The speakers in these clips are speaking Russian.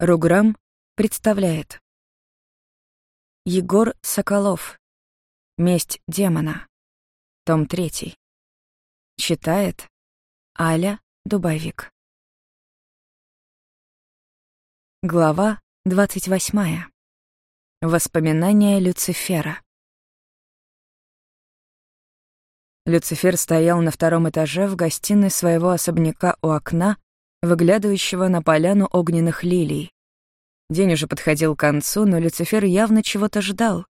Руграм представляет. Егор Соколов. «Месть демона» Том 3 Читает Аля Дубовик. Глава 28 Воспоминания Люцифера. Люцифер стоял на втором этаже в гостиной своего особняка у окна, выглядывающего на поляну огненных лилий. День уже подходил к концу, но Люцифер явно чего-то ждал.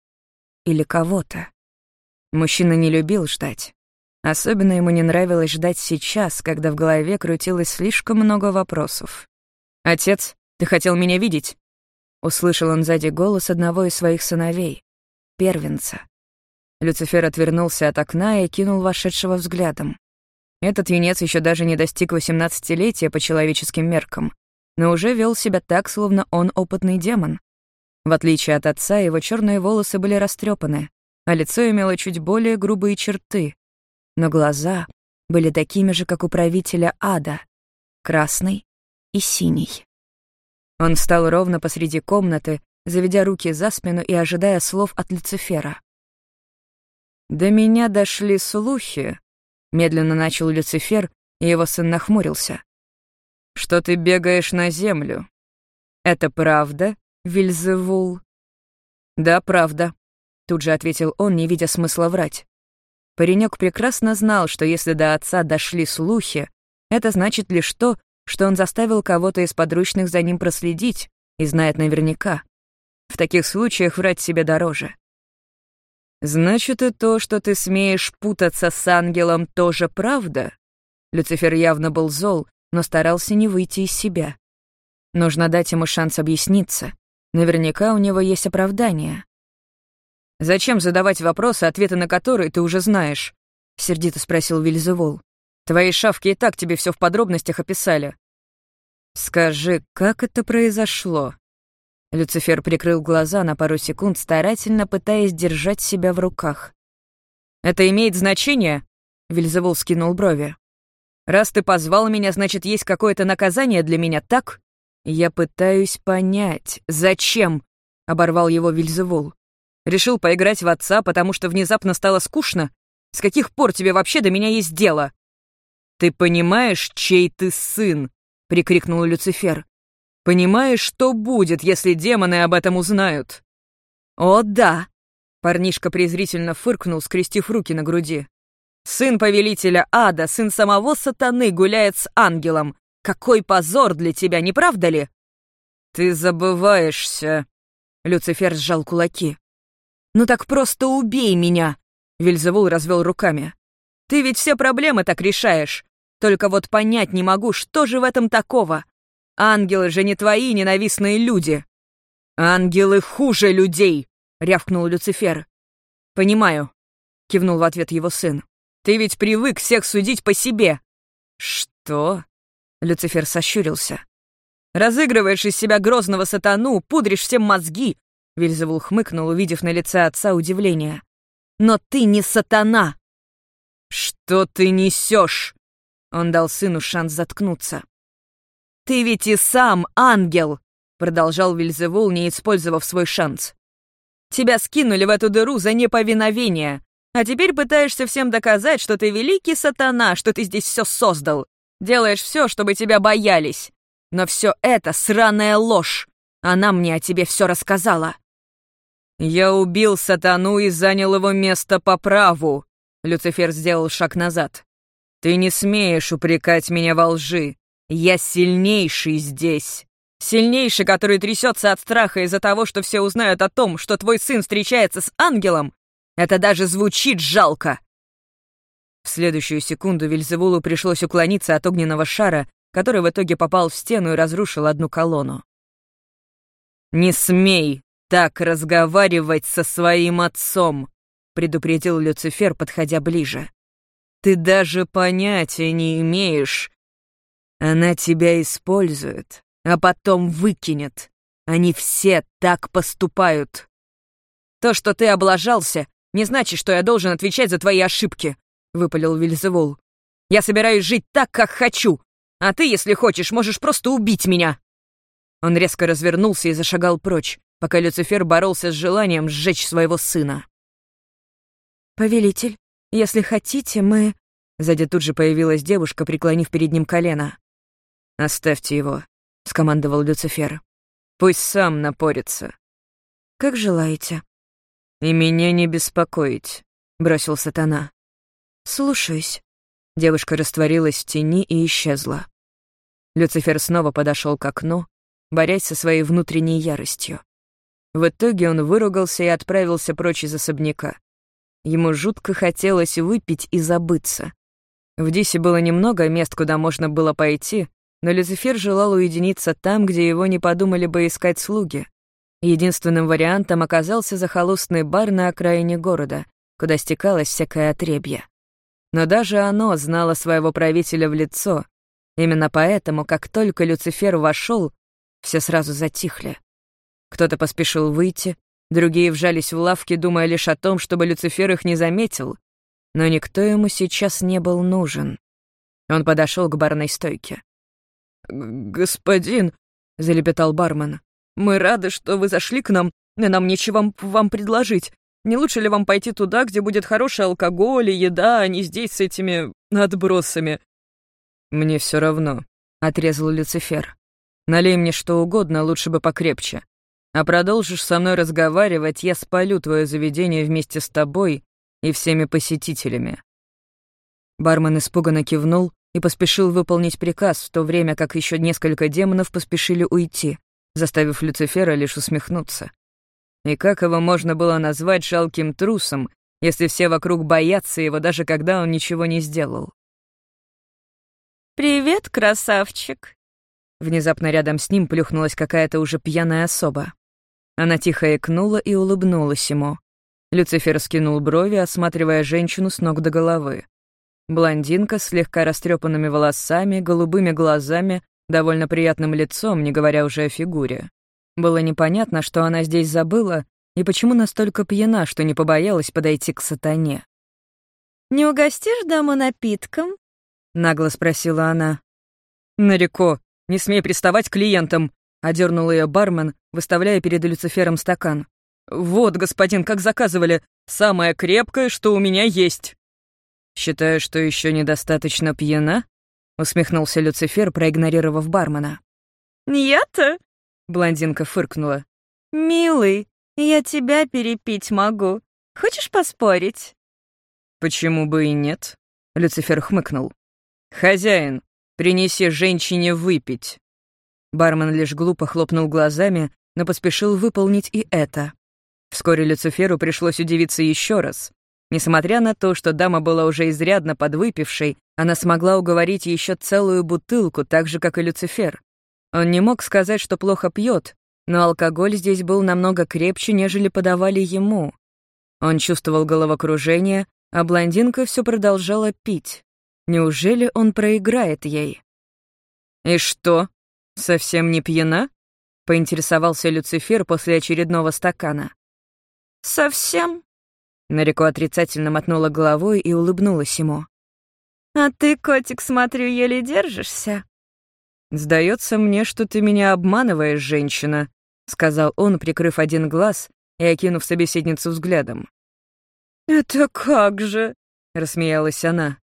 Или кого-то. Мужчина не любил ждать. Особенно ему не нравилось ждать сейчас, когда в голове крутилось слишком много вопросов. «Отец, ты хотел меня видеть?» Услышал он сзади голос одного из своих сыновей, первенца. Люцифер отвернулся от окна и кинул вошедшего взглядом. Этот юнец еще даже не достиг восемнадцатилетия по человеческим меркам, но уже вел себя так, словно он опытный демон. В отличие от отца, его черные волосы были растрепаны, а лицо имело чуть более грубые черты. Но глаза были такими же, как у правителя ада, красный и синий. Он встал ровно посреди комнаты, заведя руки за спину и ожидая слов от Люцифера. «До меня дошли слухи», Медленно начал Люцифер, и его сын нахмурился. «Что ты бегаешь на землю? Это правда, Вильзевул?» «Да, правда», — тут же ответил он, не видя смысла врать. Паренек прекрасно знал, что если до отца дошли слухи, это значит лишь то, что он заставил кого-то из подручных за ним проследить и знает наверняка. В таких случаях врать себе дороже. «Значит, и то, что ты смеешь путаться с ангелом, тоже правда?» Люцифер явно был зол, но старался не выйти из себя. Нужно дать ему шанс объясниться. Наверняка у него есть оправдание. «Зачем задавать вопросы, ответы на которые ты уже знаешь?» — сердито спросил Вильзевол. «Твои шавки и так тебе все в подробностях описали». «Скажи, как это произошло?» Люцифер прикрыл глаза на пару секунд, старательно пытаясь держать себя в руках. «Это имеет значение?» — Вильзевул скинул брови. «Раз ты позвал меня, значит, есть какое-то наказание для меня, так?» «Я пытаюсь понять, зачем?» — оборвал его Вильзевул. «Решил поиграть в отца, потому что внезапно стало скучно? С каких пор тебе вообще до меня есть дело?» «Ты понимаешь, чей ты сын?» — прикрикнул Люцифер. Понимаешь, что будет, если демоны об этом узнают?» «О, да!» — парнишка презрительно фыркнул, скрестив руки на груди. «Сын повелителя ада, сын самого сатаны гуляет с ангелом. Какой позор для тебя, не правда ли?» «Ты забываешься!» — Люцифер сжал кулаки. «Ну так просто убей меня!» — Вильзевул развел руками. «Ты ведь все проблемы так решаешь. Только вот понять не могу, что же в этом такого. Ангелы же не твои ненавистные люди. Ангелы хуже людей, рявкнул Люцифер. Понимаю, кивнул в ответ его сын. Ты ведь привык всех судить по себе. Что? Люцифер сощурился. Разыгрываешь из себя грозного сатану, пудришь всем мозги. Вильзевул хмыкнул, увидев на лице отца удивление. Но ты не сатана. Что ты несешь? Он дал сыну шанс заткнуться. «Ты ведь и сам ангел!» — продолжал Вильзевул, не использовав свой шанс. «Тебя скинули в эту дыру за неповиновение, а теперь пытаешься всем доказать, что ты великий сатана, что ты здесь все создал. Делаешь все, чтобы тебя боялись. Но все это сраная ложь. Она мне о тебе все рассказала». «Я убил сатану и занял его место по праву», — Люцифер сделал шаг назад. «Ты не смеешь упрекать меня во лжи. Я сильнейший здесь. Сильнейший, который трясется от страха из-за того, что все узнают о том, что твой сын встречается с ангелом. Это даже звучит жалко. В следующую секунду Вильзевулу пришлось уклониться от огненного шара, который в итоге попал в стену и разрушил одну колонну. «Не смей так разговаривать со своим отцом», — предупредил Люцифер, подходя ближе. «Ты даже понятия не имеешь, она тебя использует, а потом выкинет. Они все так поступают. То, что ты облажался, не значит, что я должен отвечать за твои ошибки, выпалил Вильзевул. Я собираюсь жить так, как хочу, а ты, если хочешь, можешь просто убить меня. Он резко развернулся и зашагал прочь, пока Люцифер боролся с желанием сжечь своего сына. «Повелитель, если хотите, мы...» Сзади тут же появилась девушка, преклонив перед ним колено. «Оставьте его», — скомандовал Люцифер. «Пусть сам напорится». «Как желаете». «И меня не беспокоить», — бросил сатана. «Слушаюсь». Девушка растворилась в тени и исчезла. Люцифер снова подошел к окну, борясь со своей внутренней яростью. В итоге он выругался и отправился прочь из особняка. Ему жутко хотелось выпить и забыться. В Дисе было немного мест, куда можно было пойти, но Люцифер желал уединиться там, где его не подумали бы искать слуги. Единственным вариантом оказался захолустный бар на окраине города, куда стекалось всякое отребье. Но даже оно знало своего правителя в лицо. Именно поэтому, как только Люцифер вошел, все сразу затихли. Кто-то поспешил выйти, другие вжались в лавки, думая лишь о том, чтобы Люцифер их не заметил, но никто ему сейчас не был нужен. Он подошел к барной стойке. «Господин», — залепетал бармен, — «мы рады, что вы зашли к нам, но нам нечего вам предложить. Не лучше ли вам пойти туда, где будет хороший алкоголь и еда, а не здесь с этими отбросами?» «Мне все равно», — отрезал Люцифер. «Налей мне что угодно, лучше бы покрепче. А продолжишь со мной разговаривать, я спалю твое заведение вместе с тобой и всеми посетителями». Бармен испуганно кивнул и поспешил выполнить приказ, в то время как еще несколько демонов поспешили уйти, заставив Люцифера лишь усмехнуться. И как его можно было назвать жалким трусом, если все вокруг боятся его, даже когда он ничего не сделал? «Привет, красавчик!» Внезапно рядом с ним плюхнулась какая-то уже пьяная особа. Она тихо икнула и улыбнулась ему. Люцифер скинул брови, осматривая женщину с ног до головы. Блондинка с слегка растрепанными волосами, голубыми глазами, довольно приятным лицом, не говоря уже о фигуре. Было непонятно, что она здесь забыла и почему настолько пьяна, что не побоялась подойти к сатане. «Не угостишь даму напитком?» — нагло спросила она. «Нареко, не смей приставать к клиентам!» — одернул ее бармен, выставляя перед Люцифером стакан. «Вот, господин, как заказывали, самое крепкое, что у меня есть». «Считаю, что еще недостаточно пьяна?» — усмехнулся Люцифер, проигнорировав бармена. «Я-то?» — блондинка фыркнула. «Милый, я тебя перепить могу. Хочешь поспорить?» «Почему бы и нет?» — Люцифер хмыкнул. «Хозяин, принеси женщине выпить». Бармен лишь глупо хлопнул глазами, но поспешил выполнить и это. Вскоре Люциферу пришлось удивиться еще раз. Несмотря на то, что дама была уже изрядно подвыпившей, она смогла уговорить еще целую бутылку, так же, как и Люцифер. Он не мог сказать, что плохо пьет, но алкоголь здесь был намного крепче, нежели подавали ему. Он чувствовал головокружение, а блондинка все продолжала пить. Неужели он проиграет ей? «И что, совсем не пьяна?» — поинтересовался Люцифер после очередного стакана. «Совсем?» Нареко отрицательно мотнула головой и улыбнулась ему. «А ты, котик, смотрю, еле держишься». «Сдается мне, что ты меня обманываешь, женщина», — сказал он, прикрыв один глаз и окинув собеседницу взглядом. «Это как же?» — рассмеялась она.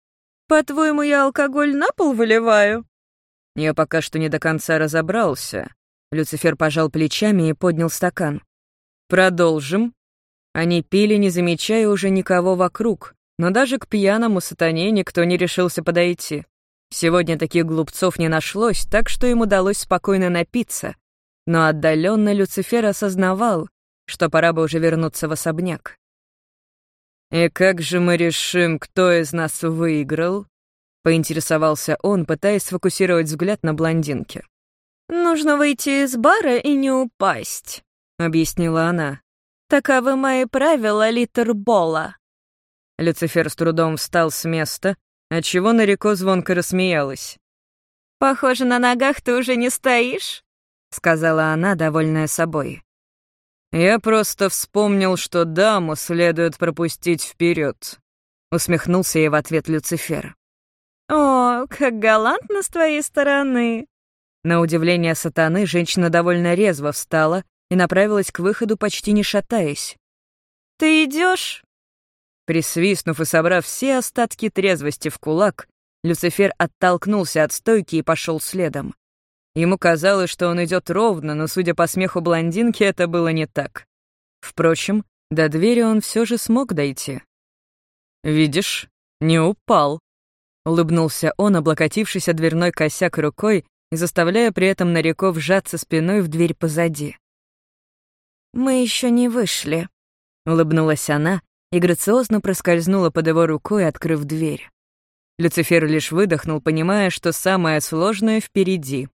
«По-твоему, я алкоголь на пол выливаю?» Я пока что не до конца разобрался. Люцифер пожал плечами и поднял стакан. «Продолжим». Они пили, не замечая уже никого вокруг, но даже к пьяному сатане никто не решился подойти. Сегодня таких глупцов не нашлось, так что им удалось спокойно напиться. Но отдаленно Люцифер осознавал, что пора бы уже вернуться в особняк. «И как же мы решим, кто из нас выиграл?» — поинтересовался он, пытаясь сфокусировать взгляд на блондинке. «Нужно выйти из бара и не упасть», — объяснила она. Таковы мои правила Литербола». Люцифер с трудом встал с места, отчего Нареко звонко рассмеялась. «Похоже, на ногах ты уже не стоишь», — сказала она, довольная собой. «Я просто вспомнил, что даму следует пропустить вперед, усмехнулся ей в ответ Люцифер. «О, как галантно с твоей стороны!» На удивление сатаны женщина довольно резво встала и направилась к выходу, почти не шатаясь. «Ты идешь? Присвистнув и собрав все остатки трезвости в кулак, Люцифер оттолкнулся от стойки и пошел следом. Ему казалось, что он идет ровно, но, судя по смеху блондинки, это было не так. Впрочем, до двери он все же смог дойти. «Видишь, не упал», — улыбнулся он, облокотившись о дверной косяк рукой и заставляя при этом Нареков сжаться спиной в дверь позади. «Мы еще не вышли», — улыбнулась она и грациозно проскользнула под его рукой, открыв дверь. Люцифер лишь выдохнул, понимая, что самое сложное впереди.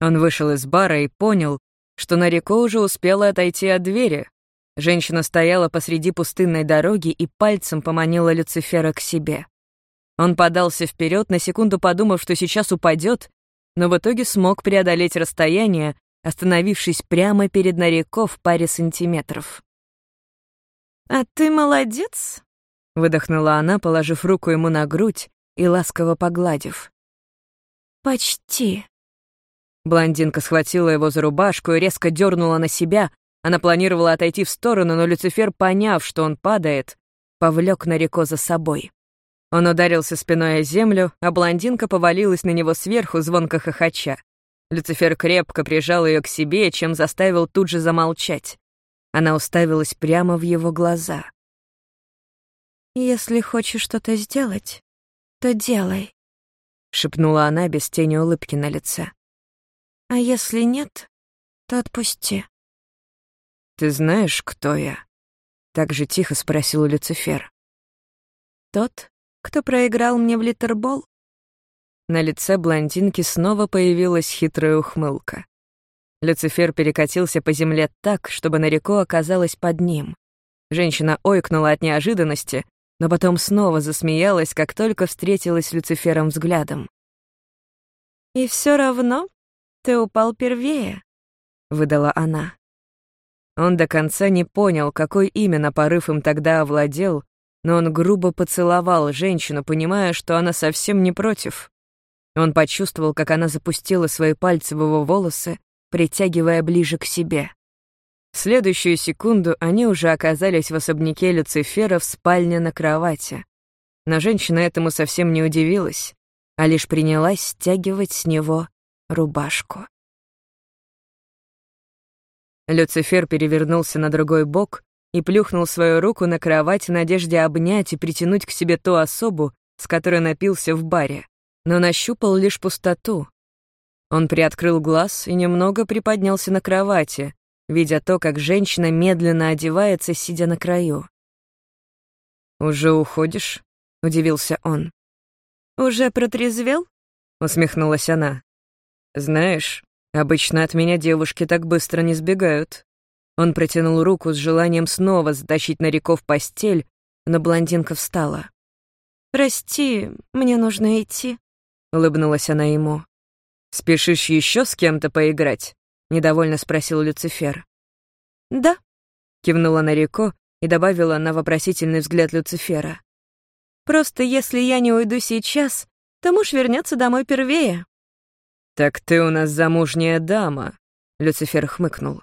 Он вышел из бара и понял, что Нарико уже успела отойти от двери. Женщина стояла посреди пустынной дороги и пальцем поманила Люцифера к себе. Он подался вперед, на секунду подумав, что сейчас упадет, но в итоге смог преодолеть расстояние, остановившись прямо перед Нарико в паре сантиметров. «А ты молодец», — выдохнула она, положив руку ему на грудь и ласково погладив. «Почти». Блондинка схватила его за рубашку и резко дернула на себя. Она планировала отойти в сторону, но Люцифер, поняв, что он падает, повлек Нарико за собой. Он ударился спиной о землю, а блондинка повалилась на него сверху, звонко хохоча. Люцифер крепко прижал ее к себе, чем заставил тут же замолчать. Она уставилась прямо в его глаза. «Если хочешь что-то сделать, то делай», — шепнула она без тени улыбки на лице. «А если нет, то отпусти». «Ты знаешь, кто я?» — так же тихо спросил Люцифер. «Тот, кто проиграл мне в литербол?» На лице блондинки снова появилась хитрая ухмылка. Люцифер перекатился по земле так, чтобы Нарико оказалась под ним. Женщина ойкнула от неожиданности, но потом снова засмеялась, как только встретилась с Люцифером взглядом. «И все равно ты упал первее», — выдала она. Он до конца не понял, какой именно порыв им тогда овладел, но он грубо поцеловал женщину, понимая, что она совсем не против. Он почувствовал, как она запустила свои пальцы в его волосы, притягивая ближе к себе. В следующую секунду они уже оказались в особняке Люцифера в спальне на кровати. Но женщина этому совсем не удивилась, а лишь принялась стягивать с него рубашку. Люцифер перевернулся на другой бок и плюхнул свою руку на кровать в надежде обнять и притянуть к себе ту особу, с которой напился в баре, но нащупал лишь пустоту, он приоткрыл глаз и немного приподнялся на кровати, видя то, как женщина медленно одевается, сидя на краю. «Уже уходишь?» — удивился он. «Уже протрезвел?» — усмехнулась она. «Знаешь, обычно от меня девушки так быстро не сбегают». Он протянул руку с желанием снова затащить Наряко в постель, но блондинка встала. «Прости, мне нужно идти», — улыбнулась она ему. «Спешишь еще с кем-то поиграть?» — недовольно спросил Люцифер. «Да», — кивнула Нарико и добавила на вопросительный взгляд Люцифера. «Просто если я не уйду сейчас, то муж вернется домой первее». «Так ты у нас замужняя дама», — Люцифер хмыкнул.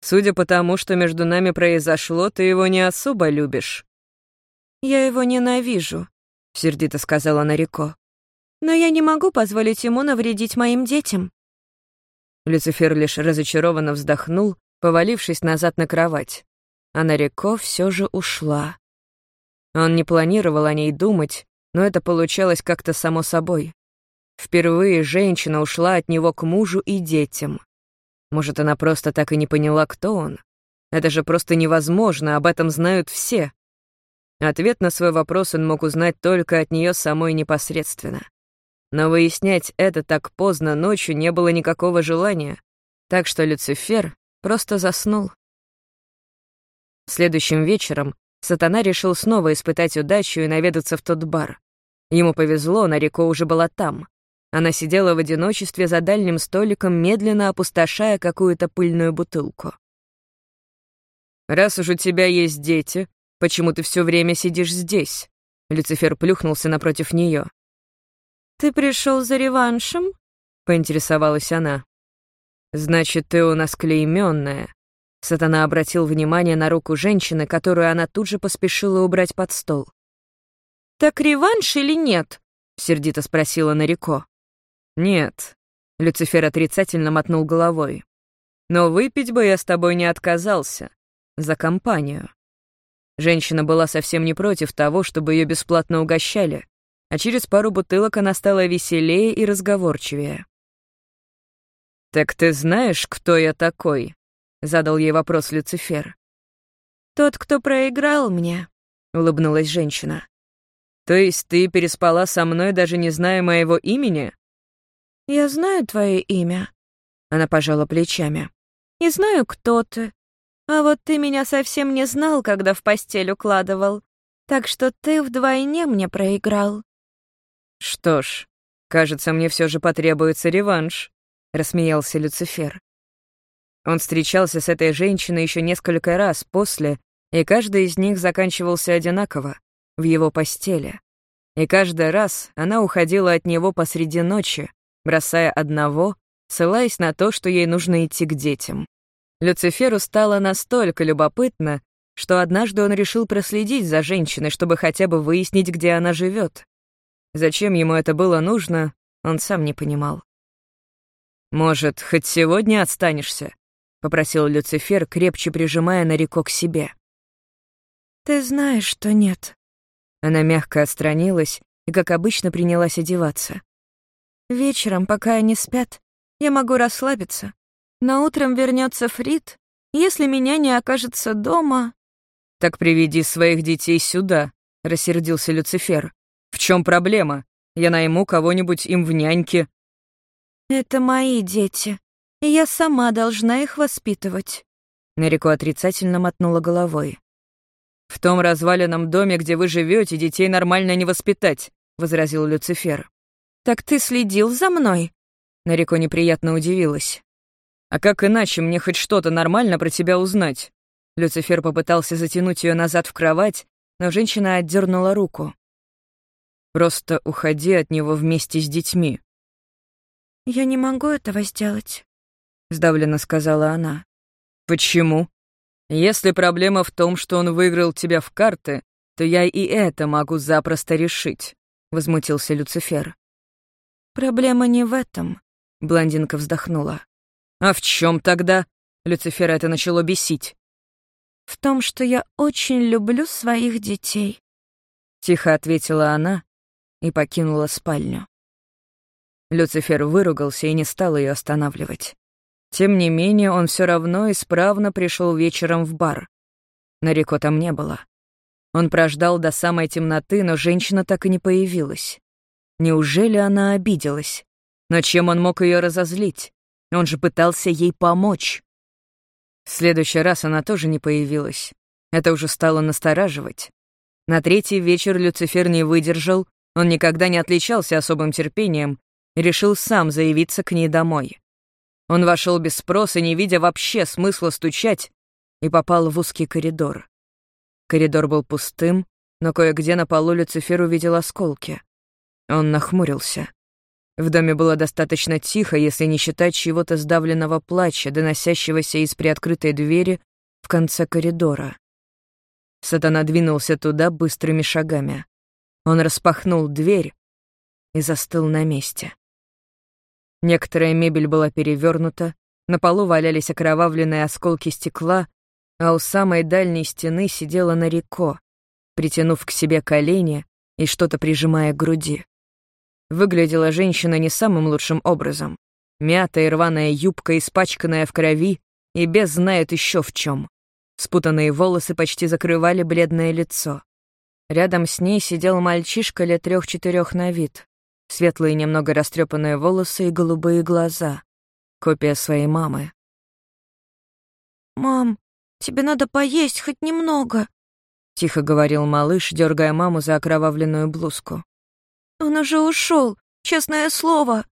«Судя по тому, что между нами произошло, ты его не особо любишь». «Я его ненавижу», — сердито сказала Нарико но я не могу позволить ему навредить моим детям». Люцифер лишь разочарованно вздохнул, повалившись назад на кровать. А Нарико все же ушла. Он не планировал о ней думать, но это получалось как-то само собой. Впервые женщина ушла от него к мужу и детям. Может, она просто так и не поняла, кто он? Это же просто невозможно, об этом знают все. Ответ на свой вопрос он мог узнать только от нее самой непосредственно. Но выяснять это так поздно ночью не было никакого желания, так что Люцифер просто заснул. Следующим вечером сатана решил снова испытать удачу и наведаться в тот бар. Ему повезло, Нарико уже была там. Она сидела в одиночестве за дальним столиком, медленно опустошая какую-то пыльную бутылку. «Раз уж у тебя есть дети, почему ты все время сидишь здесь?» Люцифер плюхнулся напротив нее. «Ты пришел за реваншем?» — поинтересовалась она. «Значит, ты у нас клейменная». Сатана обратил внимание на руку женщины, которую она тут же поспешила убрать под стол. «Так реванш или нет?» — сердито спросила Нарико. «Нет», — Люцифер отрицательно мотнул головой. «Но выпить бы я с тобой не отказался. За компанию». Женщина была совсем не против того, чтобы ее бесплатно угощали, а через пару бутылок она стала веселее и разговорчивее. «Так ты знаешь, кто я такой?» — задал ей вопрос Люцифер. «Тот, кто проиграл мне», — улыбнулась женщина. «То есть ты переспала со мной, даже не зная моего имени?» «Я знаю твое имя», — она пожала плечами. «И знаю, кто ты. А вот ты меня совсем не знал, когда в постель укладывал. Так что ты вдвойне мне проиграл». «Что ж, кажется, мне все же потребуется реванш», — рассмеялся Люцифер. Он встречался с этой женщиной еще несколько раз после, и каждый из них заканчивался одинаково в его постели. И каждый раз она уходила от него посреди ночи, бросая одного, ссылаясь на то, что ей нужно идти к детям. Люциферу стало настолько любопытно, что однажды он решил проследить за женщиной, чтобы хотя бы выяснить, где она живет. Зачем ему это было нужно, он сам не понимал. «Может, хоть сегодня отстанешься?» — попросил Люцифер, крепче прижимая Нарико к себе. «Ты знаешь, что нет», она мягко отстранилась и, как обычно, принялась одеваться. «Вечером, пока они спят, я могу расслабиться. Но утром вернется Фрид. Если меня не окажется дома...» «Так приведи своих детей сюда», — рассердился Люцифер. «В чем проблема? Я найму кого-нибудь им в няньке». «Это мои дети, и я сама должна их воспитывать». Нарико отрицательно мотнула головой. «В том разваленном доме, где вы живете, детей нормально не воспитать», — возразил Люцифер. «Так ты следил за мной?» Нарико неприятно удивилась. «А как иначе мне хоть что-то нормально про тебя узнать?» Люцифер попытался затянуть ее назад в кровать, но женщина отдернула руку. «Просто уходи от него вместе с детьми». «Я не могу этого сделать», — сдавленно сказала она. «Почему?» Если проблема в том, что он выиграл тебя в карты, то я и это могу запросто решить», — возмутился Люцифер. «Проблема не в этом», — блондинка вздохнула. «А в чем тогда?» — Люцифера это начало бесить. «В том, что я очень люблю своих детей», — тихо ответила она и покинула спальню. Люцифер выругался и не стал ее останавливать. Тем не менее, он все равно исправно пришел вечером в бар. Нарико там не было. Он прождал до самой темноты, но женщина так и не появилась. Неужели она обиделась? Но чем он мог ее разозлить? Он же пытался ей помочь. В следующий раз она тоже не появилась. Это уже стало настораживать. На третий вечер Люцифер не выдержал, он никогда не отличался особым терпением и решил сам заявиться к ней домой. Он вошел без спроса, не видя вообще смысла стучать, и попал в узкий коридор. Коридор был пустым, но кое-где на полу Люцифер увидел осколки. Он нахмурился. В доме было достаточно тихо, если не считать чего-то сдавленного плача, доносящегося из приоткрытой двери в конце коридора. Сатана двинулся туда быстрыми шагами. Он распахнул дверь и застыл на месте. Некоторая мебель была перевернута, на полу валялись окровавленные осколки стекла, а у самой дальней стены сидела Нарико, притянув к себе колени и что-то прижимая к груди. Выглядела женщина не самым лучшим образом. Мятая рваная юбка, испачканная в крови, и без знает еще в чем. Спутанные волосы почти закрывали бледное лицо. Рядом с ней сидел мальчишка лет трех-четырех на вид светлые немного растрепанные волосы и голубые глаза. Копия своей мамы. «Мам, тебе надо поесть хоть немного», — тихо говорил малыш, дергая маму за окровавленную блузку. «Он уже ушел, честное слово».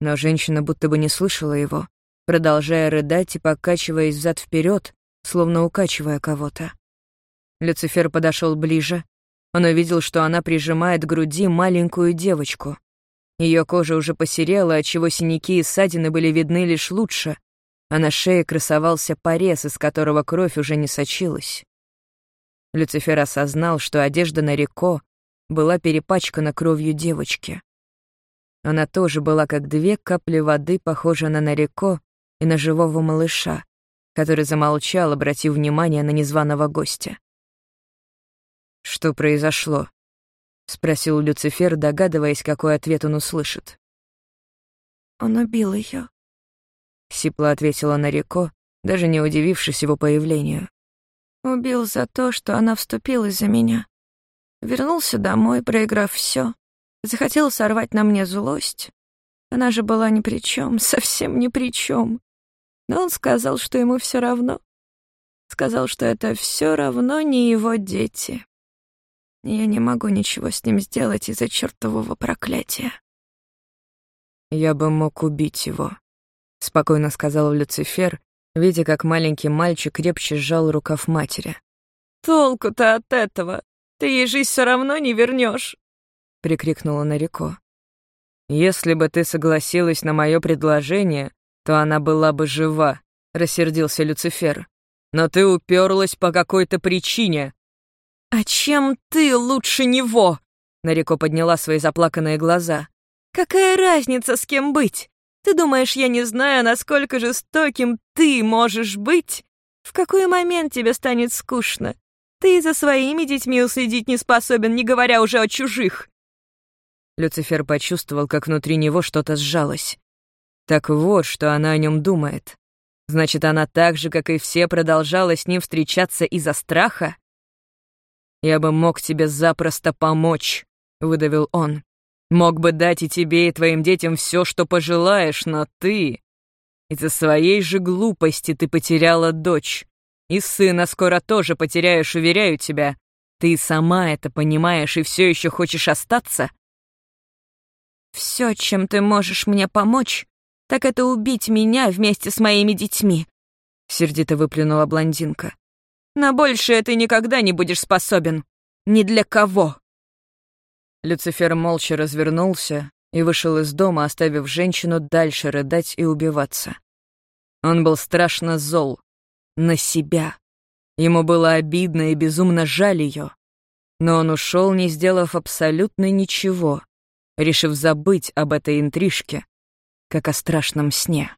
Но женщина будто бы не слышала его, продолжая рыдать и покачиваясь взад вперед, словно укачивая кого-то. Люцифер подошел ближе, он увидел, что она прижимает к груди маленькую девочку. Ее кожа уже посерела, отчего синяки и ссадины были видны лишь лучше, а на шее красовался порез, из которого кровь уже не сочилась. Люцифер осознал, что одежда на Реко была перепачкана кровью девочки. Она тоже была как две капли воды, похожа на Нареко и на живого малыша, который замолчал, обратив внимание на незваного гостя. «Что произошло?» — спросил Люцифер, догадываясь, какой ответ он услышит. «Он убил ее, сипло ответила Нареко, даже не удивившись его появлению. «Убил за то, что она вступилась за меня. Вернулся домой, проиграв все. Захотел сорвать на мне злость. Она же была ни при чем, совсем ни при чем. Но он сказал, что ему все равно. Сказал, что это все равно не его дети. Я не могу ничего с ним сделать из-за чертового проклятия. «Я бы мог убить его», — спокойно сказал Люцифер, видя, как маленький мальчик крепче сжал рукав матери. «Толку-то от этого? Ты ей жизнь все равно не вернешь, прикрикнула Нарико. «Если бы ты согласилась на мое предложение, то она была бы жива», — рассердился Люцифер. «Но ты уперлась по какой-то причине». «А чем ты лучше него?» Нарико подняла свои заплаканные глаза. «Какая разница, с кем быть? Ты думаешь, я не знаю, насколько жестоким ты можешь быть? В какой момент тебе станет скучно? Ты за своими детьми уследить не способен, не говоря уже о чужих. Люцифер почувствовал, как внутри него что-то сжалось. Так вот, что она о нем думает. Значит, она так же, как и все, продолжала с ним встречаться из-за страха? «Я бы мог тебе запросто помочь», — выдавил он. «Мог бы дать и тебе, и твоим детям все, что пожелаешь, но ты... Из-за своей же глупости ты потеряла дочь. И сына скоро тоже потеряешь, уверяю тебя. Ты сама это понимаешь и все еще хочешь остаться?» Все, чем ты можешь мне помочь, так это убить меня вместе с моими детьми», — сердито выплюнула блондинка. «На большее ты никогда не будешь способен. Ни для кого». Люцифер молча развернулся и вышел из дома, оставив женщину дальше рыдать и убиваться. Он был страшно зол. На себя. Ему было обидно и безумно жаль ее. Но он ушел, не сделав абсолютно ничего, решив забыть об этой интрижке, как о страшном сне.